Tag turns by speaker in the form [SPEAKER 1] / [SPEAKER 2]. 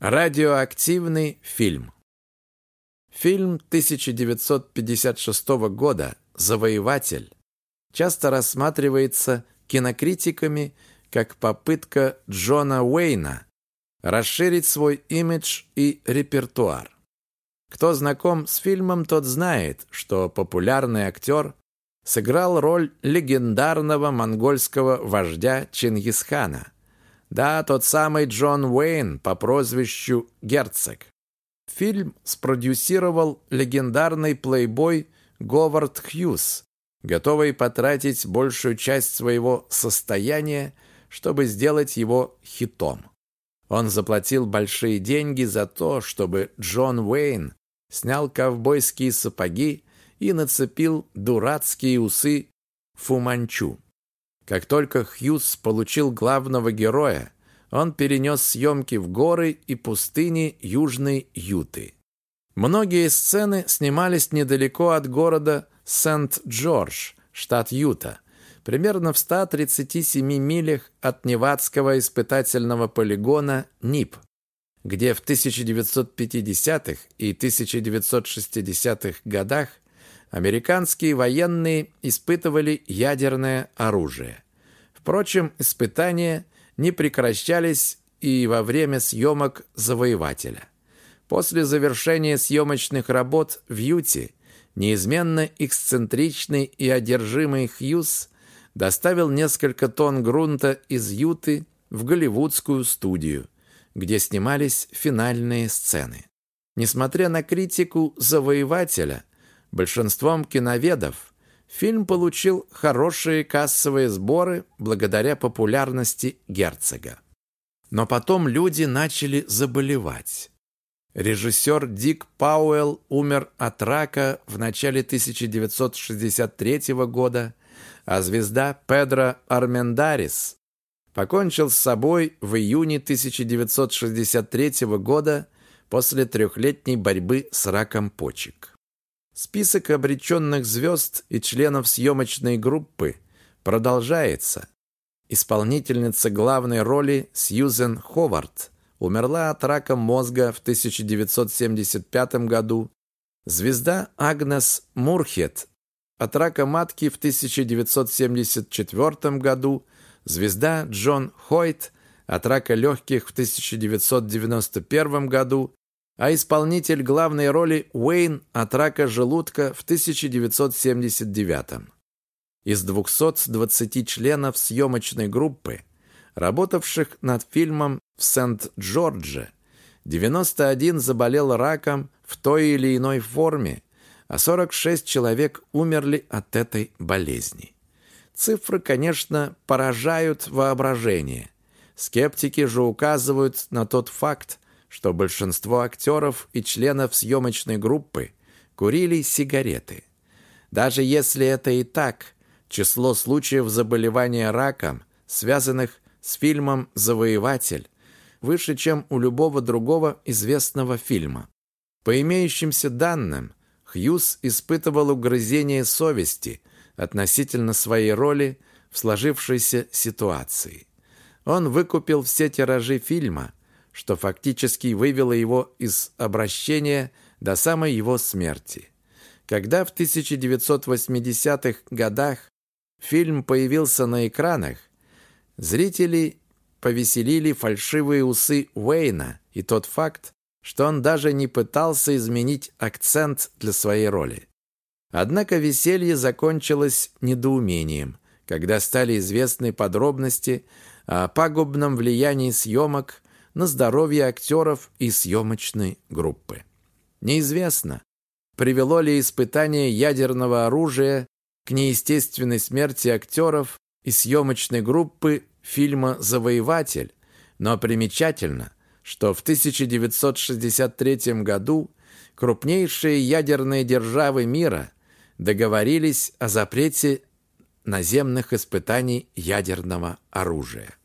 [SPEAKER 1] Радиоактивный фильм. Фильм 1956 года «Завоеватель» часто рассматривается кинокритиками как попытка Джона Уэйна расширить свой имидж и репертуар. Кто знаком с фильмом, тот знает, что популярный актер сыграл роль легендарного монгольского вождя Чингисхана – да, тот самый Джон Уэйн по прозвищу Герцог. Фильм спродюсировал легендарный плейбой Говард Хьюз, готовый потратить большую часть своего состояния, чтобы сделать его хитом. Он заплатил большие деньги за то, чтобы Джон Уэйн снял ковбойские сапоги и нацепил дурацкие усы Фуманчу. Как только Хьюз получил главного героя, он перенес съемки в горы и пустыни Южной Юты. Многие сцены снимались недалеко от города Сент-Джордж, штат Юта, примерно в 137 милях от Невадского испытательного полигона НИП, где в 1950-х и 1960-х годах американские военные испытывали ядерное оружие. Впрочем, испытания не прекращались и во время съемок «Завоевателя». После завершения съемочных работ в Юте неизменно эксцентричный и одержимый Хьюз доставил несколько тонн грунта из Юты в голливудскую студию, где снимались финальные сцены. Несмотря на критику «Завоевателя», Большинством киноведов фильм получил хорошие кассовые сборы благодаря популярности герцога. Но потом люди начали заболевать. Режиссер Дик Пауэлл умер от рака в начале 1963 года, а звезда Педро Армендарис покончил с собой в июне 1963 года после трехлетней борьбы с раком почек. Список обреченных звезд и членов съемочной группы продолжается. Исполнительница главной роли Сьюзен Ховард умерла от рака мозга в 1975 году. Звезда Агнес Мурхет от рака матки в 1974 году. Звезда Джон Хойт от рака легких в 1991 году а исполнитель главной роли Уэйн от рака желудка в 1979 Из 220 членов съемочной группы, работавших над фильмом в Сент-Джордже, 91 заболел раком в той или иной форме, а 46 человек умерли от этой болезни. Цифры, конечно, поражают воображение. Скептики же указывают на тот факт, что большинство актеров и членов съемочной группы курили сигареты. Даже если это и так, число случаев заболевания раком, связанных с фильмом «Завоеватель», выше, чем у любого другого известного фильма. По имеющимся данным, Хьюз испытывал угрызение совести относительно своей роли в сложившейся ситуации. Он выкупил все тиражи фильма – что фактически вывело его из обращения до самой его смерти. Когда в 1980-х годах фильм появился на экранах, зрители повеселили фальшивые усы Уэйна и тот факт, что он даже не пытался изменить акцент для своей роли. Однако веселье закончилось недоумением, когда стали известны подробности о пагубном влиянии съемок на здоровье актеров и съемочной группы. Неизвестно, привело ли испытание ядерного оружия к неестественной смерти актеров и съемочной группы фильма «Завоеватель», но примечательно, что в 1963 году крупнейшие ядерные державы мира договорились о запрете наземных испытаний ядерного оружия.